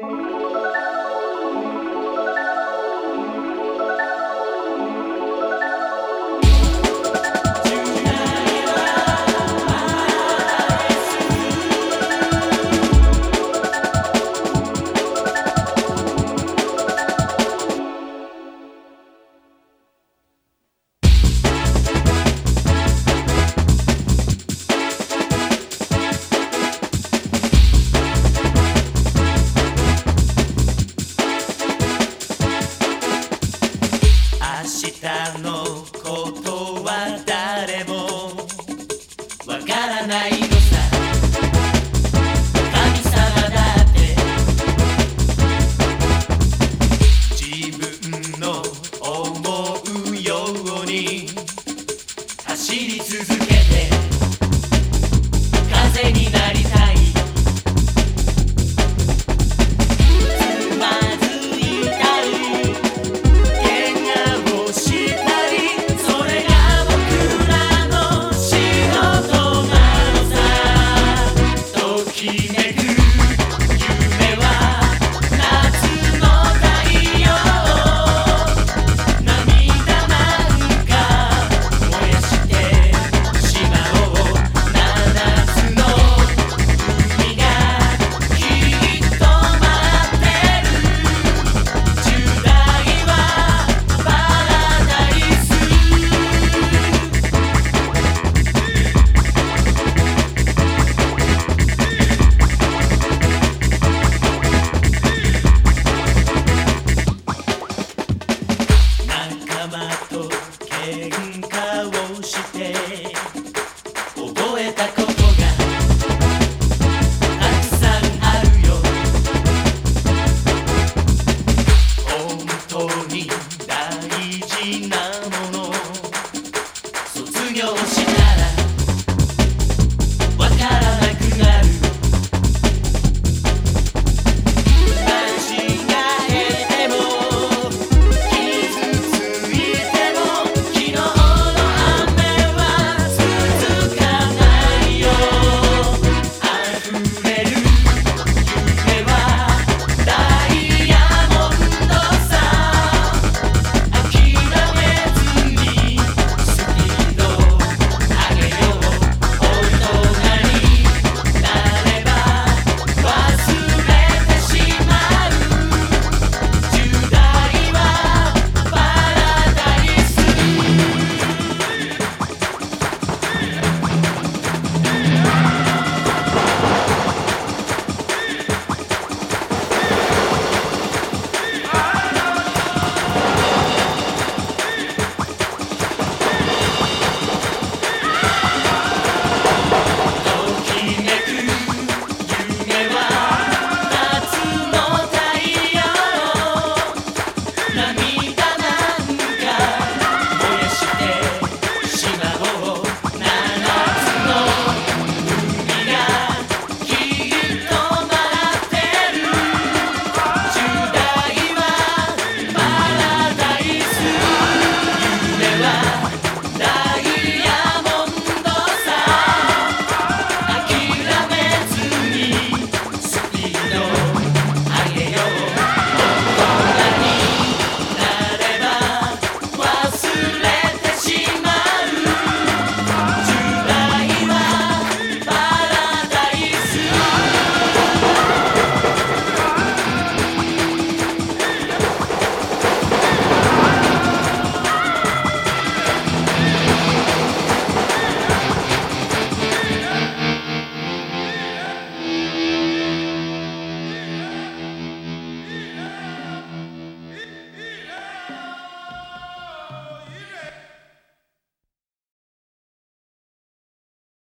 you たの Andina.